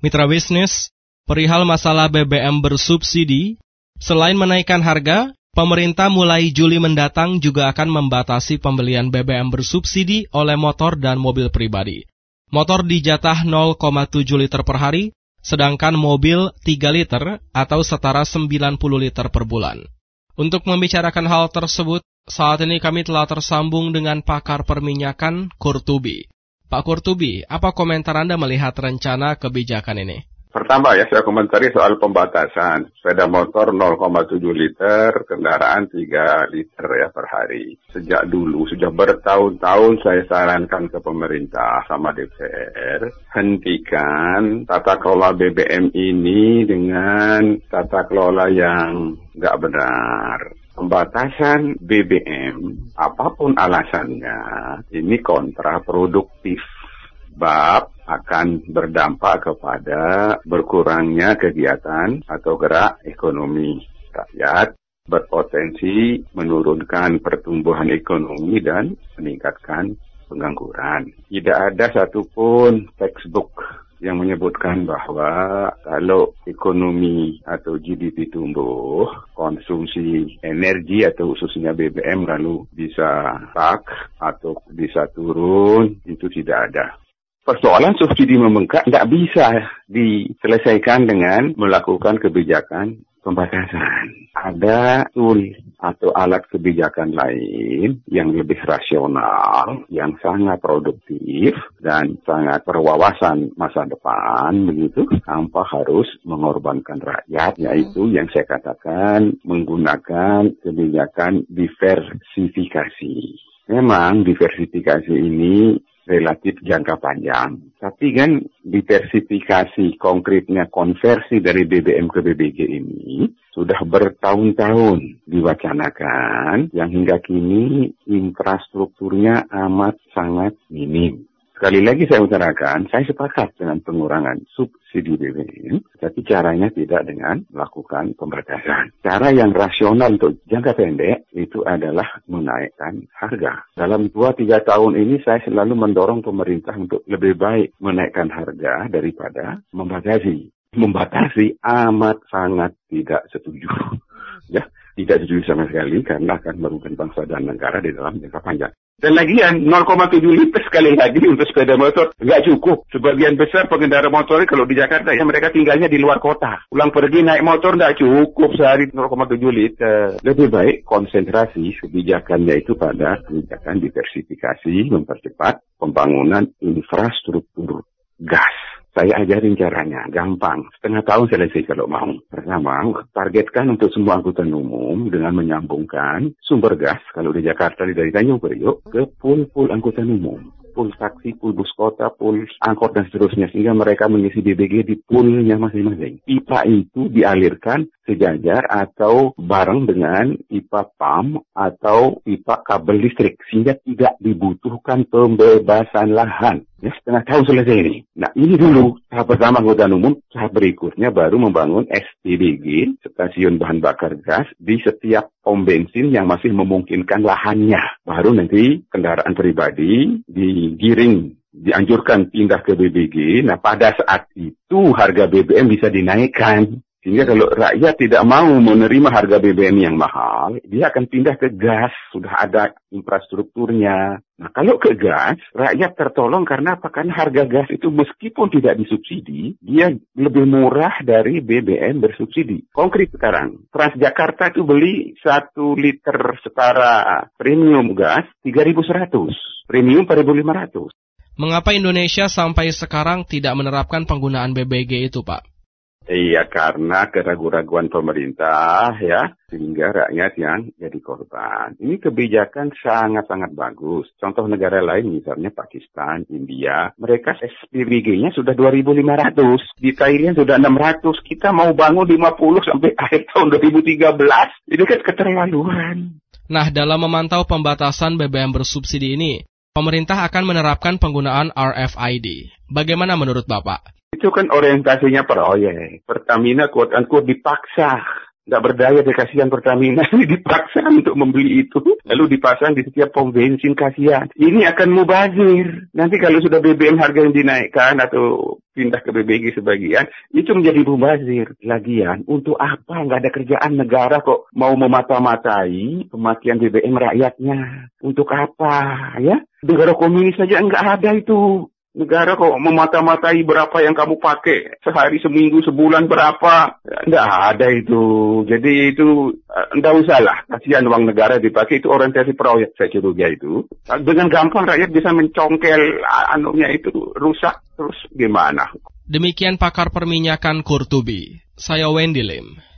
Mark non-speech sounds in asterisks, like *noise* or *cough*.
Mitra bisnis, perihal masalah BBM bersubsidi, selain menaikkan harga, pemerintah mulai Juli mendatang juga akan membatasi pembelian BBM bersubsidi oleh motor dan mobil pribadi. Motor dijatah 0,7 liter per hari, sedangkan mobil 3 liter atau setara 90 liter per bulan. Untuk membicarakan hal tersebut, saat ini kami telah tersambung dengan pakar perminyakan Kurtubi. Pak Kurtubi, apa komentar Anda melihat rencana kebijakan ini? Pertama ya, saya komentari soal pembatasan. Sepeda motor 0,7 liter, kendaraan 3 liter ya per hari. Sejak dulu, sudah bertahun-tahun saya sarankan ke pemerintah sama DPR, hentikan tata kelola BBM ini dengan tata kelola yang nggak benar pembatasan BBM, apa pun alasannya, ini kontraproduktif. Bab akan berdampak kepada berkurangnya kegiatan atau gerak ekonomi rakyat, berpotensi menurunkan pertumbuhan ekonomi dan meningkatkan pengangguran. Tidak ada satupun textbook yang menyebutkan bahwa kalau ekonomi atau GDP tumbuh, konsumsi energi atau khususnya BBM lalu bisa tak atau bisa turun, itu tidak ada persoalan subsidi membengkak tidak bisa diselesaikan dengan melakukan kebijakan pembatasan. Ada tool atau alat kebijakan lain yang lebih rasional, yang sangat produktif dan sangat berwawasan masa depan begitu tanpa harus mengorbankan rakyat yaitu yang saya katakan menggunakan kebijakan diversifikasi. Memang diversifikasi ini relatif jangka panjang. Tapi kan diversifikasi konkretnya konversi dari BBM ke BBG ini sudah bertahun-tahun diwacanakan yang hingga kini infrastrukturnya amat sangat minim. Sekali lagi saya utarakan, saya sepakat dengan pengurangan subsidi BBM, tapi caranya tidak dengan melakukan pembatasan. Cara yang rasional untuk jangka pendek itu adalah menaikkan harga. Dalam 2-3 tahun ini saya selalu mendorong pemerintah untuk lebih baik menaikkan harga daripada membatasi. Membatasi amat sangat tidak setuju. *laughs* Ya, tidak setuju sama sekali karena akan merugikan bangsa dan negara di dalam jangka panjang. Dan lagian 0,7 liter sekali lagi untuk sepeda motor nggak cukup. Sebagian besar pengendara motor kalau di Jakarta ya mereka tinggalnya di luar kota. Pulang pergi naik motor nggak cukup sehari 0,7 liter. Lebih baik konsentrasi kebijakannya itu pada kebijakan diversifikasi, mempercepat pembangunan infrastruktur. Saya ajarin caranya, gampang. Setengah tahun selesai kalau mau. Pertama, targetkan untuk semua angkutan umum dengan menyambungkan sumber gas, kalau di Jakarta dari Tanjung Priok, ke pool-pool angkutan umum pool taksi, pool bus kota, pool angkot dan seterusnya sehingga mereka mengisi BBG di poolnya masing-masing. Pipa itu dialirkan sejajar atau bareng dengan pipa PAM atau pipa kabel listrik sehingga tidak dibutuhkan pembebasan lahan. Ya, setengah tahun selesai ini. Nah, ini dulu tahap pertama anggota umum, tahap berikutnya baru membangun SPBG, stasiun bahan bakar gas, di setiap pom bensin yang masih memungkinkan lahannya. Baru nanti kendaraan pribadi digiring dianjurkan pindah ke BBG. Nah, pada saat itu harga BBM bisa dinaikkan. Sehingga kalau rakyat tidak mau menerima harga BBM yang mahal, dia akan pindah ke gas, sudah ada infrastrukturnya. Nah kalau ke gas, rakyat tertolong karena apa? Karena harga gas itu meskipun tidak disubsidi, dia lebih murah dari BBM bersubsidi. Konkret sekarang, Transjakarta itu beli satu liter setara premium gas 3.100, premium 4.500. Mengapa Indonesia sampai sekarang tidak menerapkan penggunaan BBG itu, Pak? Iya, karena keraguan-raguan pemerintah ya, sehingga rakyat yang jadi korban. Ini kebijakan sangat-sangat bagus. Contoh negara lain misalnya Pakistan, India, mereka SPBG-nya sudah 2.500, di Thailand sudah 600, kita mau bangun 50 sampai akhir tahun 2013. Ini kan keterlaluan. Nah, dalam memantau pembatasan BBM bersubsidi ini, pemerintah akan menerapkan penggunaan RFID. Bagaimana menurut Bapak? Itu kan orientasinya proyek. Pertamina quote unquote dipaksa. Nggak berdaya deh kasihan Pertamina. Ini *laughs* dipaksa untuk membeli itu. Lalu dipasang di setiap pom bensin kasihan. Ini akan mubazir. Nanti kalau sudah BBM harga yang dinaikkan atau pindah ke BBG sebagian itu menjadi mubazir. Lagian untuk apa? Nggak ada kerjaan negara kok mau memata-matai kematian BBM rakyatnya. Untuk apa ya? Negara komunis saja nggak ada itu Negara kok memata-matai berapa yang kamu pakai sehari, seminggu, sebulan berapa. Tidak ada itu. Jadi itu tidak eh, usah lah. Kasihan uang negara dipakai itu orientasi proyek saya curiga itu. Dengan gampang rakyat bisa mencongkel anunya itu rusak. Terus gimana? Demikian pakar perminyakan Kurtubi. Saya Wendy Lim.